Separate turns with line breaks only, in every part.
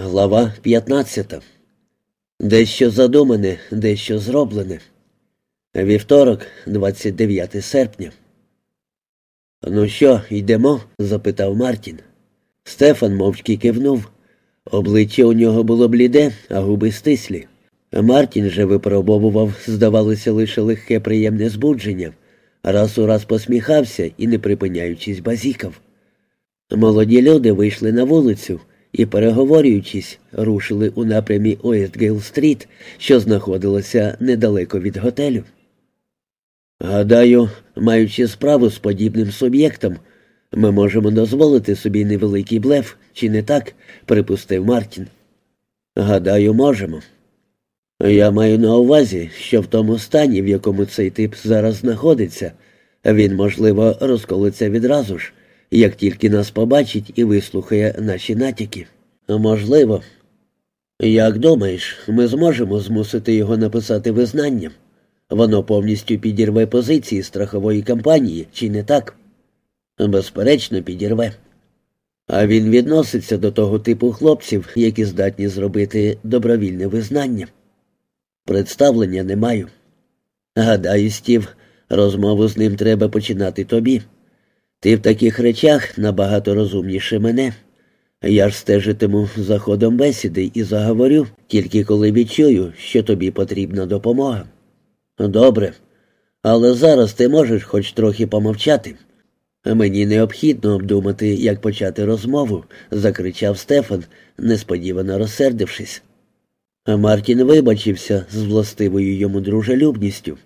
Глава 15. Дещо задумане, дещо зроблене. Вівторок, 29 серпня. Ну що, йдемо? запитав Мартін. Стефан мовчки кивнув. Обличчя у нього було бліде, а губи стислі. Мартін же випробовував, здавалося, лише легке приємне збудження, раз у раз посміхався і, не припиняючись, базікав. Молоді люди вийшли на вулицю і, переговорюючись, рушили у напрямі Оестгейл-стріт, що знаходилася недалеко від готелю. Гадаю, маючи справу з подібним суб'єктом, ми можемо дозволити собі невеликий блеф, чи не так? припустив Мартін. Гадаю, можемо. Я маю на увазі, що в тому стані, в якому цей тип зараз знаходиться, він, можливо, розколиться відразу ж, як тільки нас побачить і вислухає наші натяки. Можливо. Як думаєш, ми зможемо змусити його написати визнання? Воно повністю підірве позиції страхової компанії, чи не так? Безперечно, підірве. А він відноситься до того типу хлопців, які здатні зробити добровільне визнання. Представлення не маю. Гадаю, Стів, розмову з ним треба починати тобі. Ти в таких речах набагато розумніше мене. Я ж стежитиму за ходом бесіди і заговорю, тільки коли відчую, що тобі потрібна допомога. Добре, але зараз ти можеш хоч трохи помовчати. Мені необхідно обдумати, як почати розмову, закричав Стефан, несподівано розсердившись. Мартін вибачився з властивою йому дружелюбністю,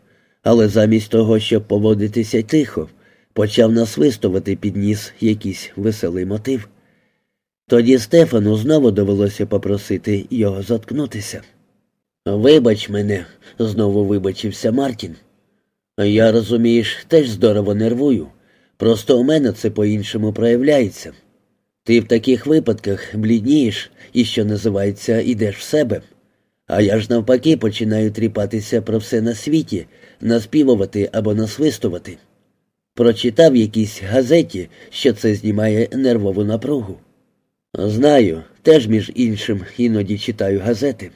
але замість того, щоб поводитися тихо, почав насвистувати під ніс якийсь веселий мотив. Тоді Стефану знову довелося попросити його заткнутися. Вибач мене, знову вибачився Мартін. Я, розумієш, теж здорово нервую. Просто у мене це по-іншому проявляється. Ти в таких випадках бліднієш і, що називається, ідеш в себе. А я ж навпаки починаю тріпатися про все на світі, наспівувати або насвистувати. Прочитав якійсь газеті, що це знімає нервову напругу. Знаю, теж, між іншим, іноді читаю газети.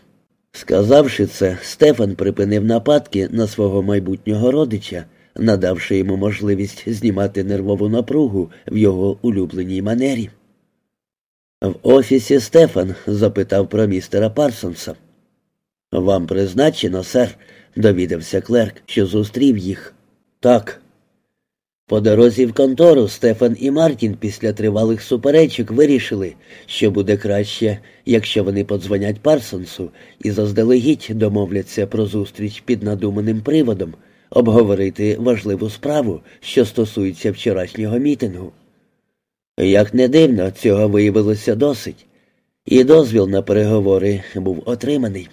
Сказавши це, Стефан припинив нападки на свого майбутнього родича, надавши йому можливість знімати нервову напругу в його улюбленій манері. В офісі Стефан запитав про містера Парсонса. Вам призначено, сер, довідався клерк, що зустрів їх. Так. По дорозі в контору Стефан і Мартін після тривалих суперечок вирішили, що буде краще, якщо вони подзвонять Парсонсу і заздалегідь домовляться про зустріч під надуманим приводом, обговорити важливу справу, що стосується вчорашнього мітингу. Як не дивно, цього виявилося досить, і дозвіл на переговори був отриманий.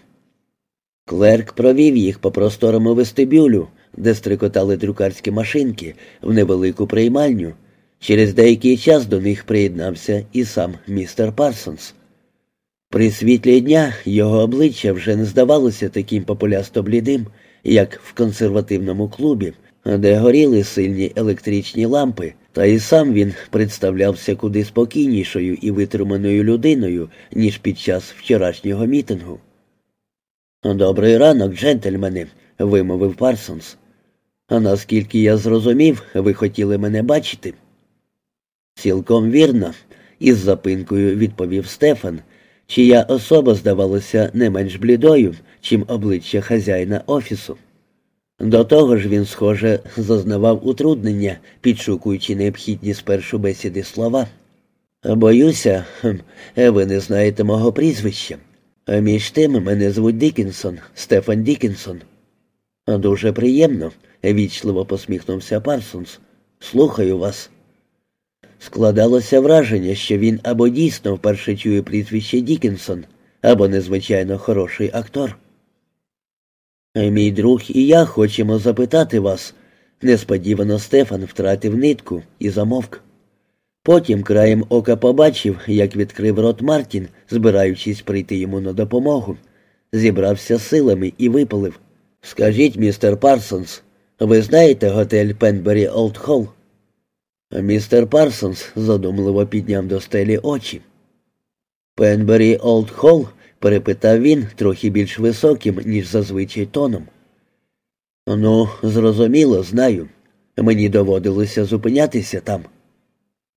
Клерк провів їх по просторому вестибюлю, де стрикотали друкарські машинки, в невелику приймальню. Через деякий час до них приєднався і сам містер Парсонс. При світлі дня його обличчя вже не здавалося таким популясто блідим, як в консервативному клубі, де горіли сильні електричні лампи, та і сам він представлявся куди спокійнішою і витриманою людиною, ніж під час вчорашнього мітингу. Добрий ранок, джентльмени, вимовив Парсонс. А наскільки я зрозумів, ви хотіли мене бачити? Цілком вірно, із запинкою відповів Стефан, чия особа здавалася не менш блідою, чим обличчя хазяїна офісу. До того ж він, схоже, зазнавав утруднення, підшукуючи необхідні спершу бесіди слова. Боюся, ви не знаєте мого прізвища. Між тим мене звуть Дікінсон, Стефан Дікінсон. Дуже приємно, вічливо посміхнувся Парсонс. Слухаю вас. Складалося враження, що він або дійсно вперше чує прізвище Дікінсон, або незвичайно хороший актор. Мій друг і я хочемо запитати вас. Несподівано Стефан втратив нитку і замовк. Потім краєм ока побачив, як відкрив рот Мартін, збираючись прийти йому на допомогу. Зібрався силами і випалив. Скажіть, містер Парсонс, ви знаєте готель Пенбері Олд Холл? Містер Парсонс задумливо підняв до стелі очі. Пенбері Олд Холл? перепитав він трохи більш високим, ніж зазвичай тоном. Ну, зрозуміло, знаю. Мені доводилося зупинятися там.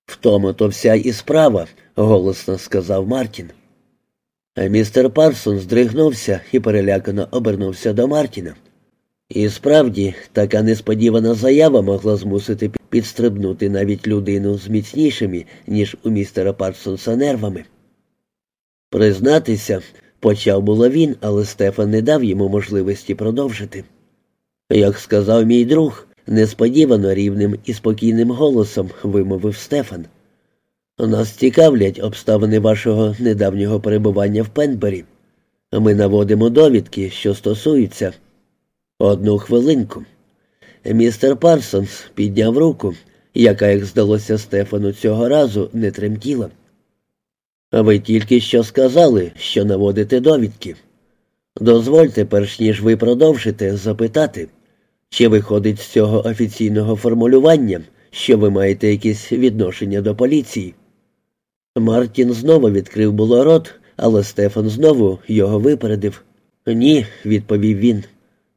В тому то вся і справа, голосно сказав Мартін. Містер Парсон здригнувся і перелякано обернувся до Мартіна. І справді, така несподівана заява могла змусити підстрибнути навіть людину з міцнішими, ніж у містера Парсонса нервами. Признатися, почав було він, але Стефан не дав йому можливості продовжити. Як сказав мій друг, несподівано рівним і спокійним голосом вимовив Стефан. Нас цікавлять обставини вашого недавнього перебування в Пенбері. Ми наводимо довідки, що стосуються. Одну хвилинку. Містер Парсонс підняв руку, яка, як здалося Стефану, цього разу не тремтіла. Ви тільки що сказали, що наводите довідки. Дозвольте, перш ніж ви продовжите, запитати, чи виходить з цього офіційного формулювання, що ви маєте якесь відношення до поліції? Мартін знову відкрив було рот, але Стефан знову його випередив. Ні, відповів він.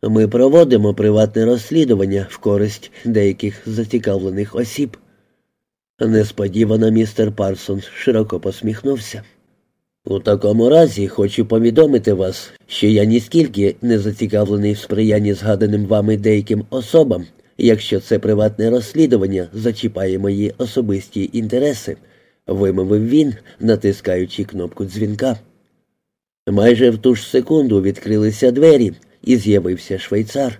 Ми проводимо приватне розслідування в користь деяких зацікавлених осіб. Несподівано містер Парсон широко посміхнувся. У такому разі хочу повідомити вас, що я ніскільки не зацікавлений в сприянні згаданим вами деяким особам, якщо це приватне розслідування зачіпає мої особисті інтереси, вимовив він, натискаючи кнопку дзвінка. Майже в ту ж секунду відкрилися двері, і з'явився швейцар.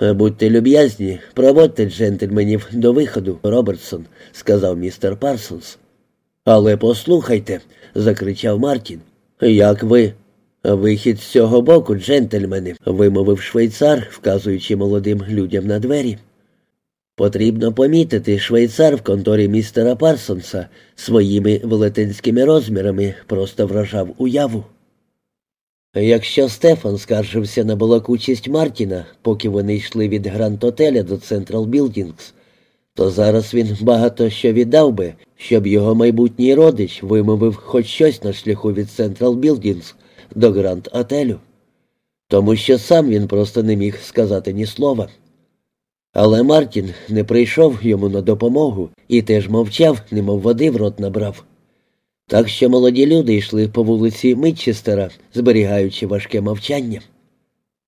Будьте люб'язні, проводьте джентльменів до виходу, Робертсон, сказав містер Парсонс. Але послухайте, закричав Мартін. Як ви? Вихід з цього боку, джентльмени, вимовив швейцар, вказуючи молодим людям на двері. Потрібно помітити, швейцар в конторі містера Парсонса своїми велетенськими розмірами просто вражав уяву. Якщо Стефан скаржився на балакучість Мартіна, поки вони йшли від Гранд Отеля до Централ Білдінгс, то зараз він багато що віддав би, щоб його майбутній родич вимовив хоч щось на шляху від Централ Білдінгс до Гранд Отелю. Тому що сам він просто не міг сказати ні слова. Але Мартін не прийшов йому на допомогу і теж мовчав, немов води в рот набрав. Так що молоді люди йшли по вулиці Митчестера, зберігаючи важке мовчання.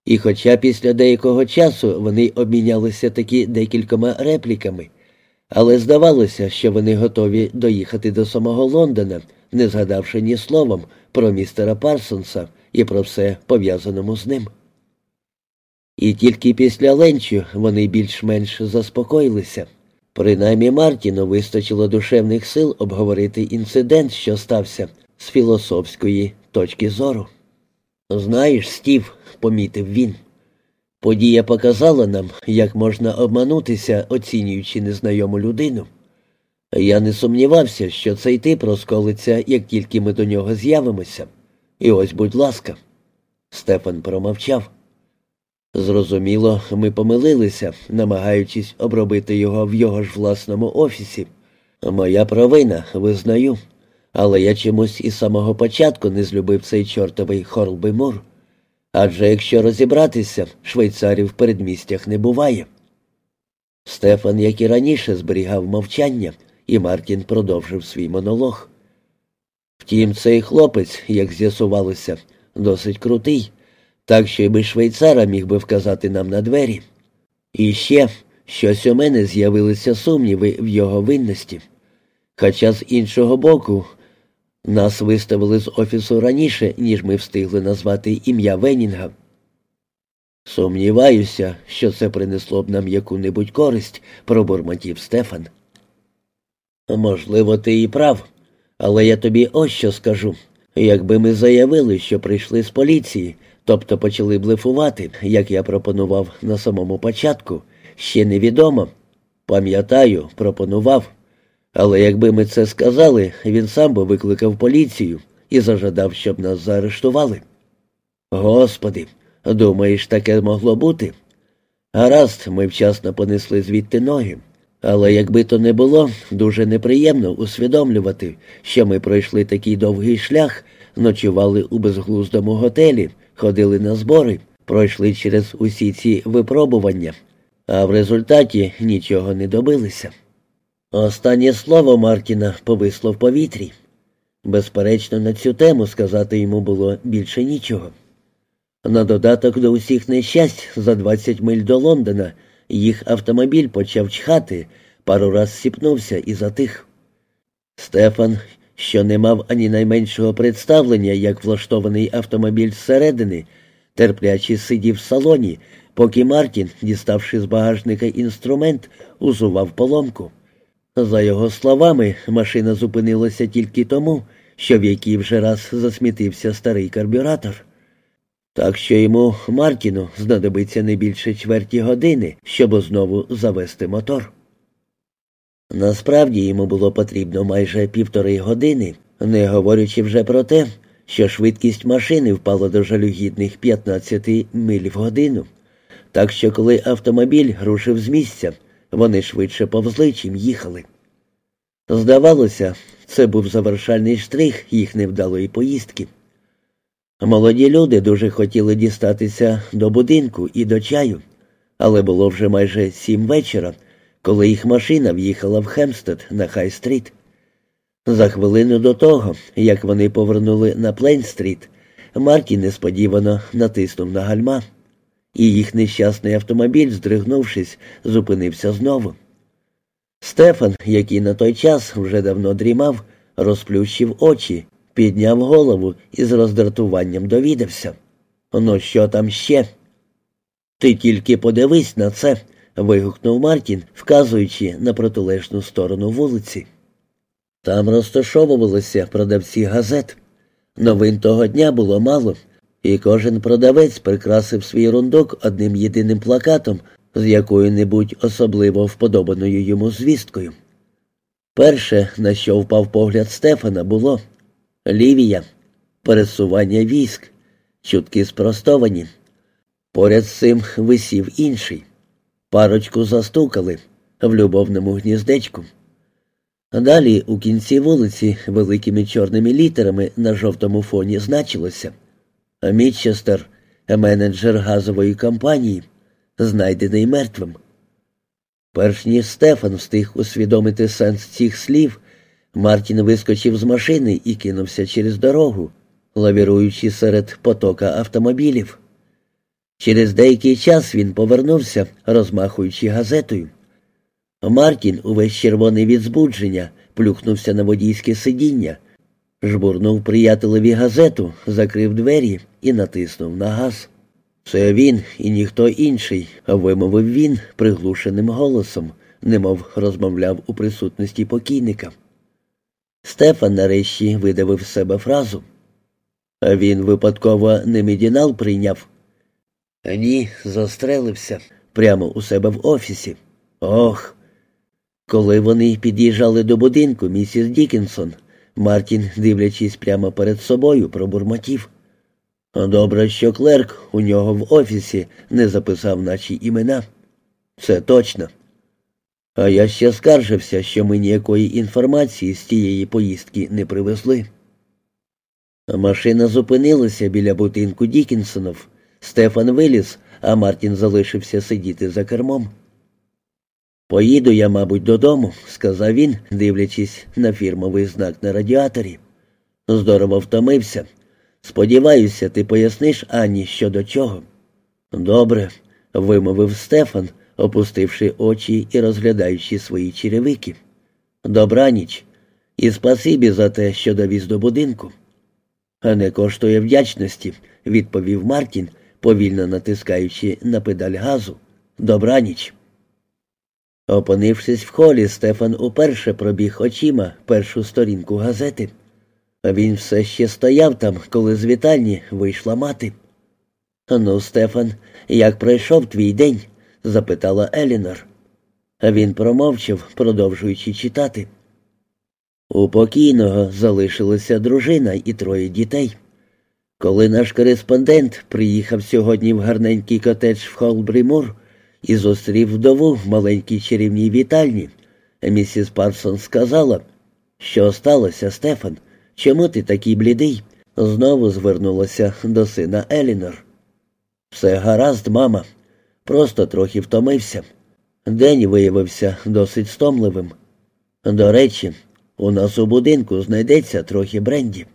І хоча після деякого часу вони обмінялися такі декількома репліками, але здавалося, що вони готові доїхати до самого Лондона, не згадавши ні словом про містера Парсонса і про все пов'язаному з ним. І тільки після ленчу вони більш-менш заспокоїлися. Принаймні Мартіну вистачило душевних сил обговорити інцидент, що стався з філософської точки зору. Знаєш, Стів, помітив він, подія показала нам, як можна обманутися, оцінюючи незнайому людину. Я не сумнівався, що цей тип розколиться, як тільки ми до нього з'явимося. І ось, будь ласка, Стефан промовчав. Зрозуміло, ми помилилися, намагаючись обробити його в його ж власному офісі. Моя провина, визнаю. Але я чомусь із самого початку не злюбив цей чортовий Хорлби Мур. Адже якщо розібратися, швейцарів в передмістях не буває. Стефан, як і раніше, зберігав мовчання, і Мартін продовжив свій монолог. Втім, цей хлопець, як з'ясувалося, досить крутий так що й би швейцара міг би вказати нам на двері. І ще щось у мене з'явилися сумніви в його винності. Хоча з іншого боку, нас виставили з офісу раніше, ніж ми встигли назвати ім'я Венінга. Сумніваюся, що це принесло б нам яку-небудь користь, пробурмотів Стефан. Можливо, ти і прав, але я тобі ось що скажу. Якби ми заявили, що прийшли з поліції, тобто почали блефувати, як я пропонував на самому початку, ще невідомо. Пам'ятаю, пропонував. Але якби ми це сказали, він сам би викликав поліцію і зажадав, щоб нас заарештували. Господи, думаєш, таке могло бути? Гаразд, ми вчасно понесли звідти ноги. Але якби то не було, дуже неприємно усвідомлювати, що ми пройшли такий довгий шлях, ночували у безглуздому готелі, ходили на збори, пройшли через усі ці випробування, а в результаті нічого не добилися. Останнє слово Мартіна повисло в повітрі. Безперечно, на цю тему сказати йому було більше нічого. На додаток до усіх нещасть за 20 миль до Лондона їх автомобіль почав чхати, пару раз сіпнувся і затих. Стефан, що не мав ані найменшого представлення, як влаштований автомобіль зсередини, терпляче сидів в салоні, поки Мартін, діставши з багажника інструмент, узував поломку. За його словами, машина зупинилася тільки тому, що в якій вже раз засмітився старий карбюратор. Так що йому, Мартіну, знадобиться не більше чверті години, щоб знову завести мотор. Насправді йому було потрібно майже півтори години, не говорячи вже про те, що швидкість машини впала до жалюгідних 15 миль в годину. Так що, коли автомобіль рушив з місця, вони швидше повзли, чим їхали. Здавалося, це був завершальний штрих їх невдалої поїздки. Молоді люди дуже хотіли дістатися до будинку і до чаю, але було вже майже сім вечора, коли їх машина в'їхала в Хемстед на Хай-стріт. За хвилину до того, як вони повернули на Плейн-стріт, Мартін несподівано натиснув на гальма, і їх нещасний автомобіль, здригнувшись, зупинився знову. Стефан, який на той час вже давно дрімав, розплющив очі, підняв голову і з роздратуванням довідався. Ну, що там ще? Ти тільки подивись на це. Вигукнув Мартін, вказуючи на протилежну сторону вулиці. Там розташовувалися продавці газет. Новин того дня було мало, і кожен продавець прикрасив свій рундок одним єдиним плакатом з якою-небудь особливо вподобаною йому звісткою. Перше, на що впав погляд Стефана, було Лівія, пересування військ, чутки спростовані. Поряд з цим висів інший. Парочку застукали в любовному гніздечку. Далі у кінці вулиці великими чорними літерами на жовтому фоні значилося Мітчестер, менеджер газової компанії, знайдений мертвим. Перш ніж Стефан встиг усвідомити сенс цих слів, Мартін вискочив з машини і кинувся через дорогу, лавіруючи серед потока автомобілів. Через деякий час він повернувся, розмахуючи газетою. Мартін, увесь червоний від збудження, плюхнувся на водійське сидіння, жбурнув приятелеві газету, закрив двері і натиснув на газ. Це він і ніхто інший, вимовив він приглушеним голосом, немов розмовляв у присутності покійника. Стефан нарешті видавив з себе фразу. Він випадково не медінал прийняв. Ні, застрелився прямо у себе в офісі. Ох. Коли вони під'їжджали до будинку, місіс Дікінсон, Мартін, дивлячись прямо перед собою, пробурмотів. Добре, що клерк у нього в офісі не записав наші імена. Це точно. А я ще скаржився, що ми ніякої інформації з тієї поїздки не привезли. Машина зупинилася біля будинку Дікінсонов. Стефан виліз, а Мартін залишився сидіти за кермом. Поїду я, мабуть, додому, сказав він, дивлячись на фірмовий знак на радіаторі. Здорово втомився. Сподіваюся, ти поясниш Анні щодо чого. Добре, вимовив Стефан, опустивши очі і розглядаючи свої черевики. Добраніч. І спасибі за те, що довіз до будинку. Не коштує вдячності, відповів Мартін, повільно натискаючи на педаль газу. Добраніч. Опинившись в холі, Стефан уперше пробіг очима першу сторінку газети. Він все ще стояв там, коли з вітальні вийшла мати. Ну, Стефан, як пройшов твій день? запитала Елінор. Він промовчав, продовжуючи читати. У покійного залишилася дружина і троє дітей. Коли наш кореспондент приїхав сьогодні в гарненький котедж в Холбрімур, і зустрів вдову в маленькій чарівній вітальні. Місіс Парсон сказала, що сталося, Стефан? Чому ти такий блідий? Знову звернулася до сина Елінор. Все гаразд, мама. Просто трохи втомився. День виявився досить стомливим. До речі, у нас у будинку знайдеться трохи бренді.